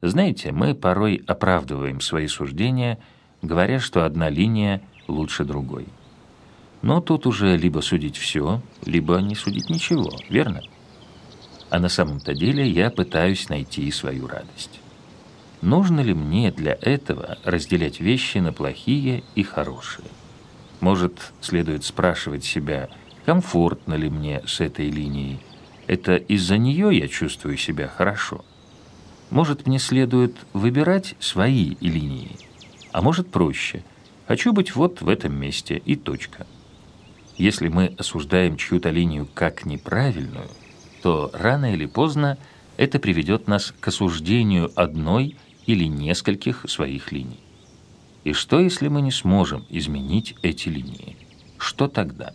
Знаете, мы порой оправдываем свои суждения, говоря, что одна линия лучше другой. Но тут уже либо судить все, либо не судить ничего, верно? А на самом-то деле я пытаюсь найти свою радость. Нужно ли мне для этого разделять вещи на плохие и хорошие? Может, следует спрашивать себя, комфортно ли мне с этой линией? Это из-за нее я чувствую себя хорошо? Может, мне следует выбирать свои линии? А может, проще. Хочу быть вот в этом месте и точка. Если мы осуждаем чью-то линию как неправильную, то рано или поздно это приведет нас к осуждению одной или нескольких своих линий. И что, если мы не сможем изменить эти линии? Что тогда?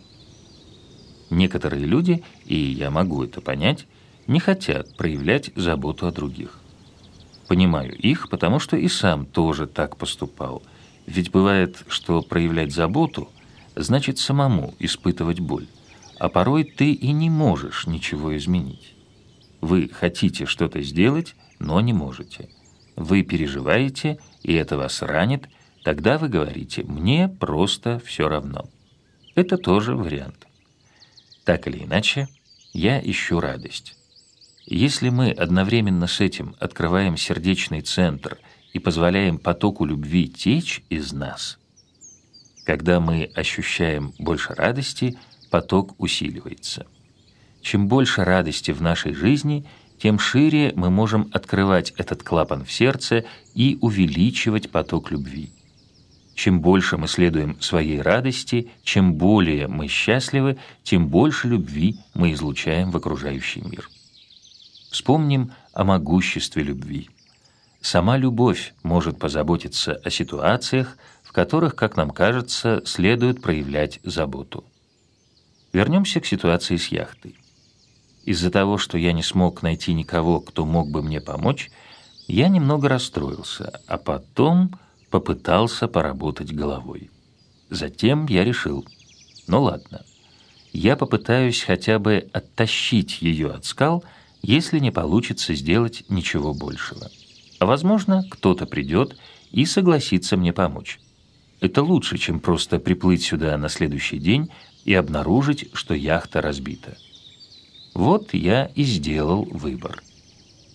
Некоторые люди, и я могу это понять, не хотят проявлять заботу о других. Понимаю их, потому что и сам тоже так поступал. Ведь бывает, что проявлять заботу значит самому испытывать боль, а порой ты и не можешь ничего изменить. Вы хотите что-то сделать, но не можете – вы переживаете, и это вас ранит, тогда вы говорите «мне просто все равно». Это тоже вариант. Так или иначе, я ищу радость. Если мы одновременно с этим открываем сердечный центр и позволяем потоку любви течь из нас, когда мы ощущаем больше радости, поток усиливается. Чем больше радости в нашей жизни – тем шире мы можем открывать этот клапан в сердце и увеличивать поток любви. Чем больше мы следуем своей радости, чем более мы счастливы, тем больше любви мы излучаем в окружающий мир. Вспомним о могуществе любви. Сама любовь может позаботиться о ситуациях, в которых, как нам кажется, следует проявлять заботу. Вернемся к ситуации с яхтой. Из-за того, что я не смог найти никого, кто мог бы мне помочь, я немного расстроился, а потом попытался поработать головой. Затем я решил, ну ладно, я попытаюсь хотя бы оттащить ее от скал, если не получится сделать ничего большего. Возможно, кто-то придет и согласится мне помочь. Это лучше, чем просто приплыть сюда на следующий день и обнаружить, что яхта разбита. Вот я и сделал выбор.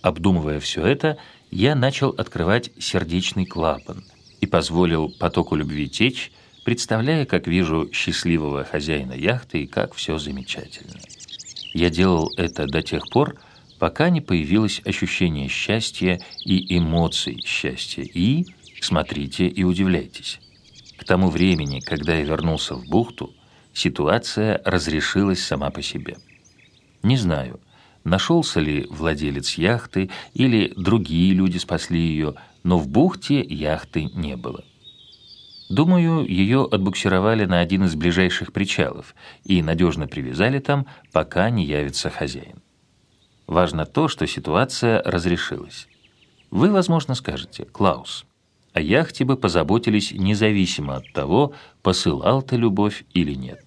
Обдумывая все это, я начал открывать сердечный клапан и позволил потоку любви течь, представляя, как вижу счастливого хозяина яхты и как все замечательно. Я делал это до тех пор, пока не появилось ощущение счастья и эмоций счастья. И, смотрите и удивляйтесь, к тому времени, когда я вернулся в бухту, ситуация разрешилась сама по себе – не знаю, нашелся ли владелец яхты или другие люди спасли ее, но в бухте яхты не было. Думаю, ее отбуксировали на один из ближайших причалов и надежно привязали там, пока не явится хозяин. Важно то, что ситуация разрешилась. Вы, возможно, скажете, Клаус, о яхте бы позаботились независимо от того, посылал ты любовь или нет.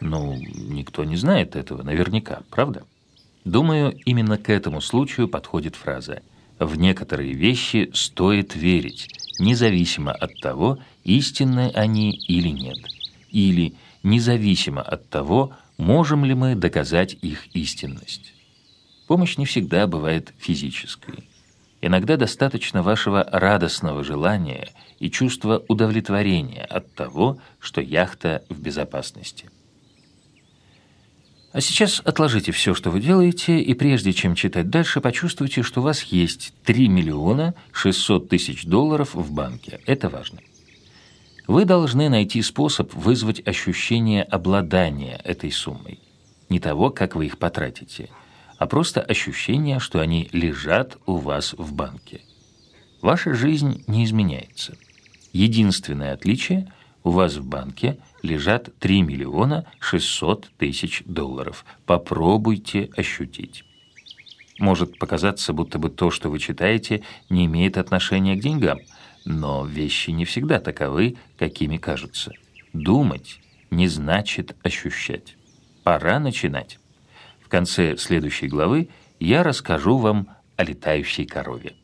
Ну, никто не знает этого наверняка, правда? Думаю, именно к этому случаю подходит фраза «В некоторые вещи стоит верить, независимо от того, истинны они или нет». Или «Независимо от того, можем ли мы доказать их истинность». Помощь не всегда бывает физической. Иногда достаточно вашего радостного желания и чувства удовлетворения от того, что яхта в безопасности. А сейчас отложите все, что вы делаете, и прежде чем читать дальше, почувствуйте, что у вас есть 3 миллиона 600 тысяч долларов в банке. Это важно. Вы должны найти способ вызвать ощущение обладания этой суммой. Не того, как вы их потратите, а просто ощущение, что они лежат у вас в банке. Ваша жизнь не изменяется. Единственное отличие – у вас в банке лежат 3 миллиона 600 тысяч долларов. Попробуйте ощутить. Может показаться, будто бы то, что вы читаете, не имеет отношения к деньгам, но вещи не всегда таковы, какими кажутся. Думать не значит ощущать. Пора начинать. В конце следующей главы я расскажу вам о летающей корове.